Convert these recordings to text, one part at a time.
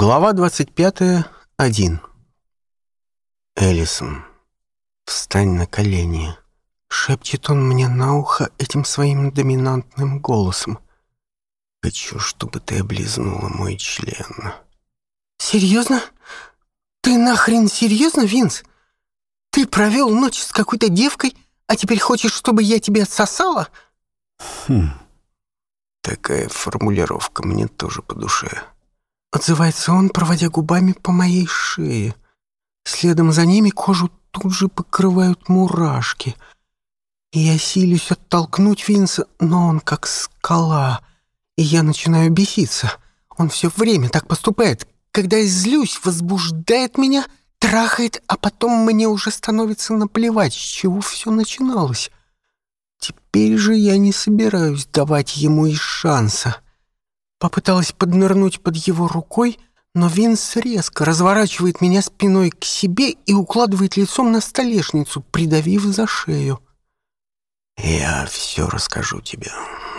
Глава 25. 1. Элисон, встань на колени. Шепчет он мне на ухо этим своим доминантным голосом. Хочу, чтобы ты облизнула мой член. Серьезно? Ты нахрен серьезно, Винс? Ты провел ночь с какой-то девкой, а теперь хочешь, чтобы я тебе отсосала? Хм. Такая формулировка мне тоже по душе. Отзывается он, проводя губами по моей шее. Следом за ними кожу тут же покрывают мурашки. И я силюсь оттолкнуть Винса, но он как скала. И я начинаю беситься. Он все время так поступает. Когда я злюсь, возбуждает меня, трахает, а потом мне уже становится наплевать, с чего все начиналось. Теперь же я не собираюсь давать ему и шанса попыталась поднырнуть под его рукой, но Винс резко разворачивает меня спиной к себе и укладывает лицом на столешницу, придавив за шею. «Я все расскажу тебе.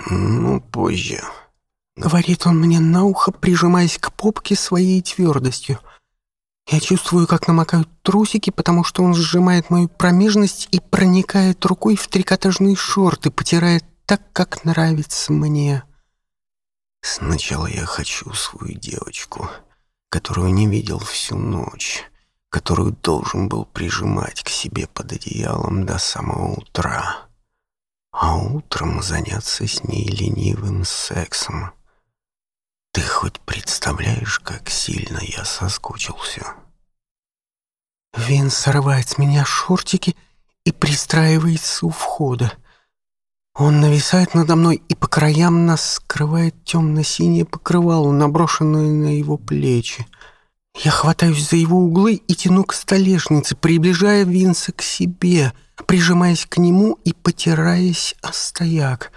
Ну, позже», — говорит он мне на ухо, прижимаясь к попке своей твердостью. Я чувствую, как намокают трусики, потому что он сжимает мою промежность и проникает рукой в трикотажные шорты, потирает так, как нравится мне. Сначала я хочу свою девочку, которую не видел всю ночь, которую должен был прижимать к себе под одеялом до самого утра, а утром заняться с ней ленивым сексом. Ты хоть представляешь, как сильно я соскучился? Вин срывает с меня шортики и пристраивается у входа — он нависает надо мной, и по краям нас скрывает темно-синее покрывало, наброшенное на его плечи. Я хватаюсь за его углы и тяну к столешнице, приближая Винса к себе, прижимаясь к нему и потираясь о стояк.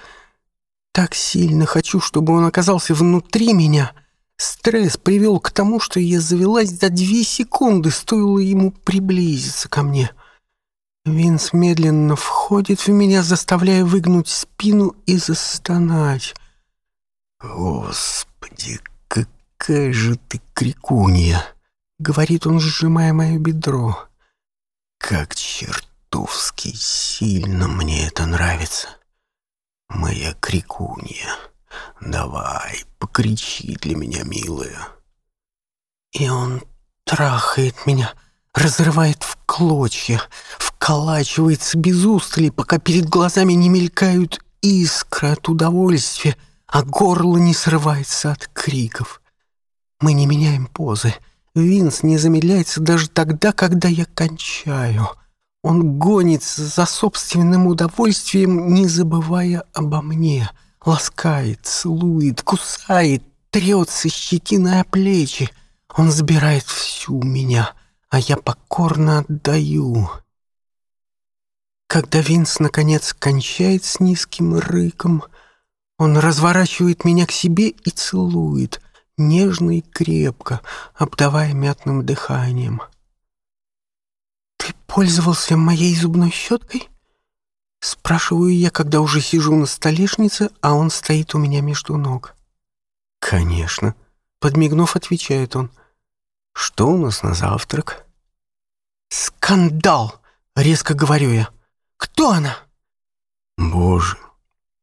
Так сильно хочу, чтобы он оказался внутри меня. Стресс привел к тому, что я завелась за две секунды, стоило ему приблизиться ко мне. — Винс медленно входит в меня, заставляя выгнуть спину и застонать. «Господи, какая же ты крикунья!» — говорит он, сжимая мое бедро. «Как чертовски сильно мне это нравится! Моя крикунья! Давай, покричи для меня, милая!» И он трахает меня, разрывает в клочья, в калачивается без устали, пока перед глазами не мелькают искры от удовольствия, а горло не срывается от криков. Мы не меняем позы. Винс не замедляется даже тогда, когда я кончаю. Он гонится за собственным удовольствием, не забывая обо мне. Ласкает, целует, кусает, трется щетиной о плечи. Он забирает всю меня, а я покорно отдаю. Когда Винс наконец кончает с низким рыком, он разворачивает меня к себе и целует, нежно и крепко, обдавая мятным дыханием. «Ты пользовался моей зубной щеткой?» Спрашиваю я, когда уже сижу на столешнице, а он стоит у меня между ног. «Конечно», — подмигнув, отвечает он. «Что у нас на завтрак?» «Скандал!» — резко говорю я. Кто она? Боже,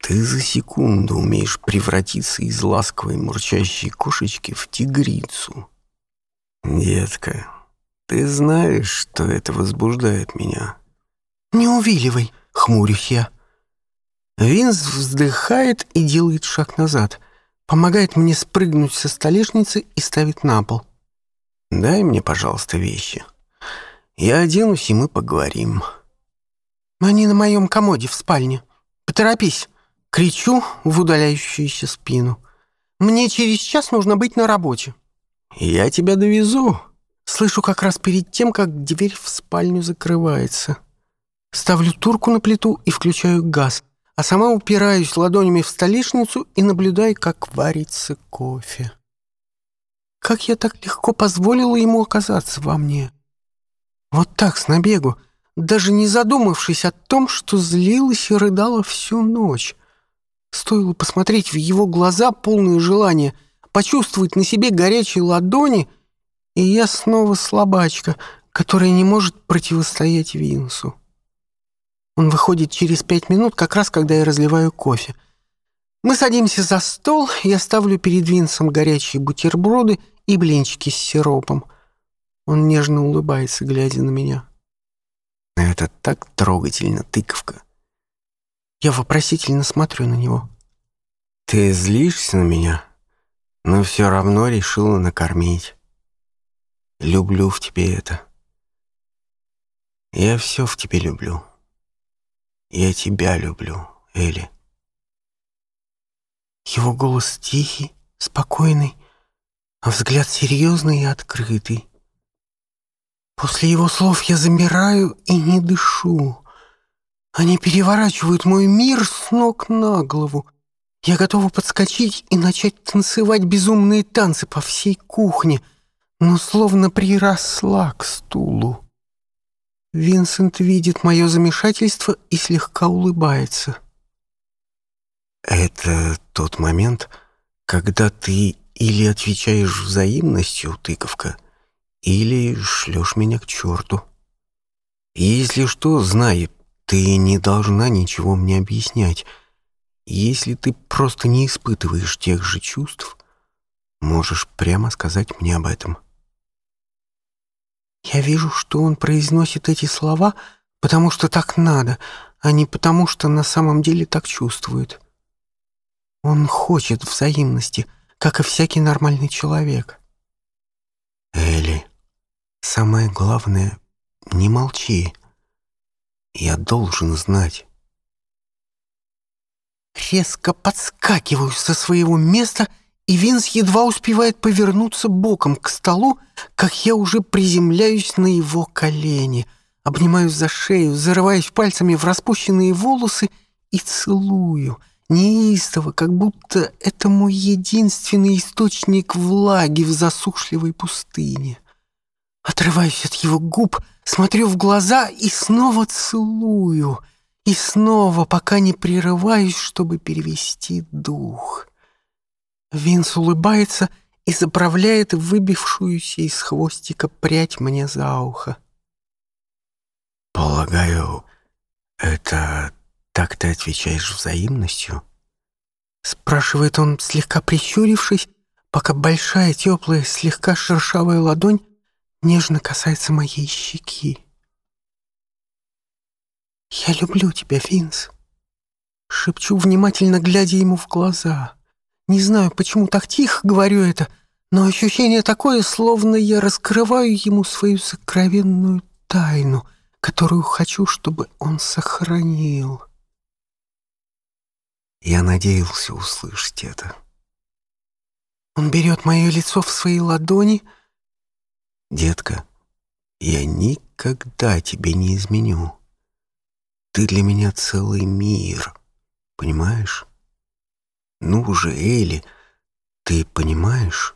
ты за секунду умеешь превратиться из ласковой мурчащей кошечки в тигрицу. Детка, ты знаешь, что это возбуждает меня. Не увиливай, хмурюсь я. Винс вздыхает и делает шаг назад, помогает мне спрыгнуть со столешницы и ставит на пол. «Дай мне, пожалуйста, вещи. Я оденусь, и мы поговорим». Они на моем комоде в спальне. Поторопись!» Кричу в удаляющуюся спину. «Мне через час нужно быть на работе». «Я тебя довезу!» Слышу как раз перед тем, как дверь в спальню закрывается. Ставлю турку на плиту и включаю газ, а сама упираюсь ладонями в столешницу и наблюдаю, как варится кофе. Как я так легко позволила ему оказаться во мне? Вот так, с набегу — даже не задумавшись о том, что злилась и рыдала всю ночь. Стоило посмотреть в его глаза полные желания, почувствовать на себе горячие ладони, и я снова слабачка, которая не может противостоять Винсу. Он выходит через пять минут, как раз когда я разливаю кофе. Мы садимся за стол, я ставлю перед Винсом горячие бутерброды и блинчики с сиропом. Он нежно улыбается, глядя на меня. Но это так трогательно, тыковка. Я вопросительно смотрю на него. Ты злишься на меня, но все равно решила накормить. Люблю в тебе это. Я все в тебе люблю. Я тебя люблю, Элли. Его голос тихий, спокойный, а взгляд серьезный и открытый. После его слов я замираю и не дышу. Они переворачивают мой мир с ног на голову. Я готова подскочить и начать танцевать безумные танцы по всей кухне, но словно приросла к стулу. Винсент видит мое замешательство и слегка улыбается. «Это тот момент, когда ты или отвечаешь взаимностью, тыковка, — или шлешь меня к черту. Если что, знай, ты не должна ничего мне объяснять. Если ты просто не испытываешь тех же чувств, можешь прямо сказать мне об этом. Я вижу, что он произносит эти слова, потому что так надо, а не потому что на самом деле так чувствует. Он хочет взаимности, как и всякий нормальный человек. Элли, Самое главное, не молчи. Я должен знать. Резко подскакиваю со своего места, и Винс едва успевает повернуться боком к столу, как я уже приземляюсь на его колени, обнимаю за шею, зарываюсь пальцами в распущенные волосы и целую, неистово, как будто это мой единственный источник влаги в засушливой пустыне. Отрываюсь от его губ, смотрю в глаза и снова целую. И снова, пока не прерываюсь, чтобы перевести дух. Винс улыбается и заправляет выбившуюся из хвостика прядь мне за ухо. «Полагаю, это так ты отвечаешь взаимностью?» Спрашивает он, слегка прищурившись, пока большая, теплая, слегка шершавая ладонь нежно касается моей щеки. «Я люблю тебя, Финс», — шепчу, внимательно глядя ему в глаза. Не знаю, почему так тихо говорю это, но ощущение такое, словно я раскрываю ему свою сокровенную тайну, которую хочу, чтобы он сохранил. Я надеялся услышать это. Он берет мое лицо в свои ладони — Детка, я никогда тебе не изменю. Ты для меня целый мир, понимаешь? Ну же, Элли, ты понимаешь?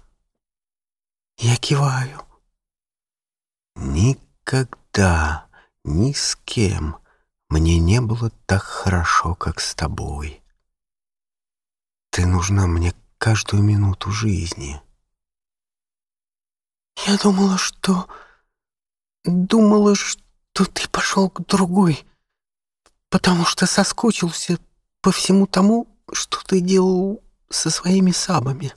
Я киваю. Никогда ни с кем мне не было так хорошо, как с тобой. Ты нужна мне каждую минуту жизни. Я думала, что... Думала, что ты пошел к другой, потому что соскучился по всему тому, что ты делал со своими сабами.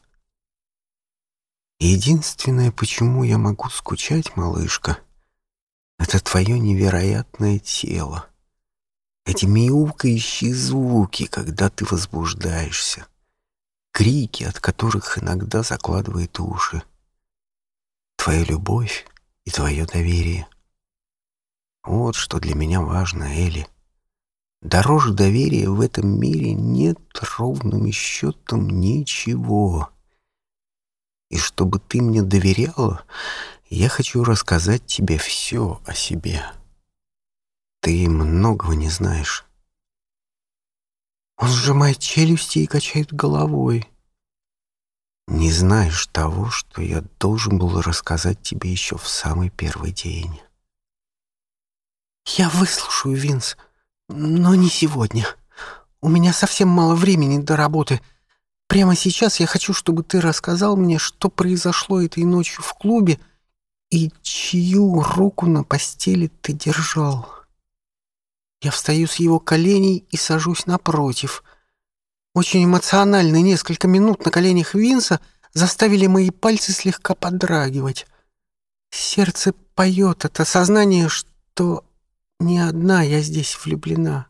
Единственное, почему я могу скучать, малышка, это твое невероятное тело. Эти мяукающие звуки, когда ты возбуждаешься. Крики, от которых иногда закладывает уши. Твоя любовь и твое доверие. Вот что для меня важно, Элли. Дороже доверия в этом мире нет ровным счетом ничего. И чтобы ты мне доверяла, я хочу рассказать тебе все о себе. Ты многого не знаешь. Он сжимает челюсти и качает головой. Не знаешь того, что я должен был рассказать тебе еще в самый первый день. Я выслушаю, Винс, но не сегодня. У меня совсем мало времени до работы. Прямо сейчас я хочу, чтобы ты рассказал мне, что произошло этой ночью в клубе и чью руку на постели ты держал. Я встаю с его коленей и сажусь напротив — очень эмоционально несколько минут на коленях Винса заставили мои пальцы слегка подрагивать. Сердце поет от осознания, что не одна я здесь влюблена.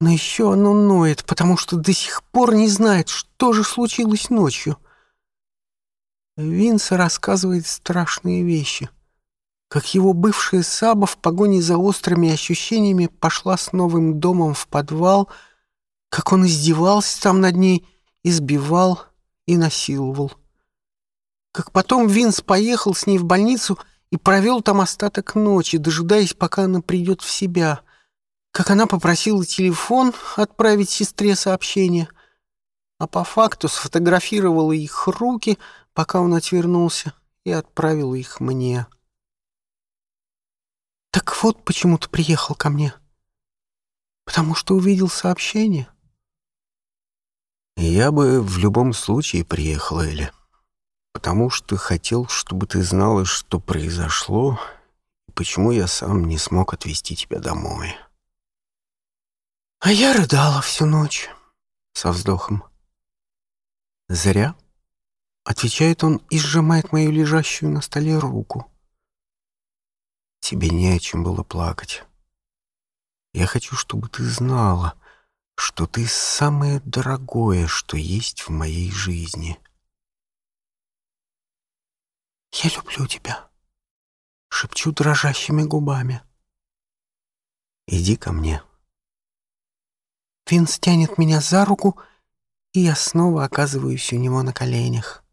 Но еще оно ноет, потому что до сих пор не знает, что же случилось ночью. Винса рассказывает страшные вещи. Как его бывшая Саба в погоне за острыми ощущениями пошла с новым домом в подвал — как он издевался там над ней, избивал и насиловал. Как потом Винс поехал с ней в больницу и провел там остаток ночи, дожидаясь, пока она придет в себя. Как она попросила телефон отправить сестре сообщение, а по факту сфотографировала их руки, пока он отвернулся, и отправила их мне. Так вот почему ты приехал ко мне. Потому что увидел сообщение. — я бы в любом случае приехал, Эля. Потому что хотел, чтобы ты знала, что произошло, почему я сам не смог отвезти тебя домой. А я рыдала всю ночь со вздохом. «Зря?» — отвечает он и сжимает мою лежащую на столе руку. «Тебе не о чем было плакать. Я хочу, чтобы ты знала, что ты самое дорогое, что есть в моей жизни. «Я люблю тебя», — шепчу дрожащими губами. «Иди ко мне». Винс стянет меня за руку, и я снова оказываюсь у него на коленях.